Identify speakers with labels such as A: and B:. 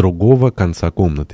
A: другого конца комнаты.